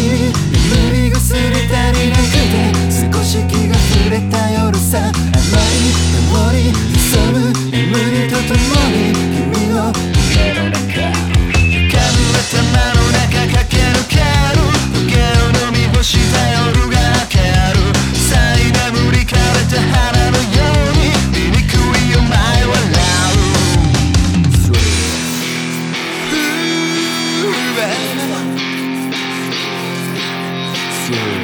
眠りがすり足りなくて少し気が触れた夜さ甘い香り潜む眠りと共に君の夢の中浮かぶ頭の中。Show.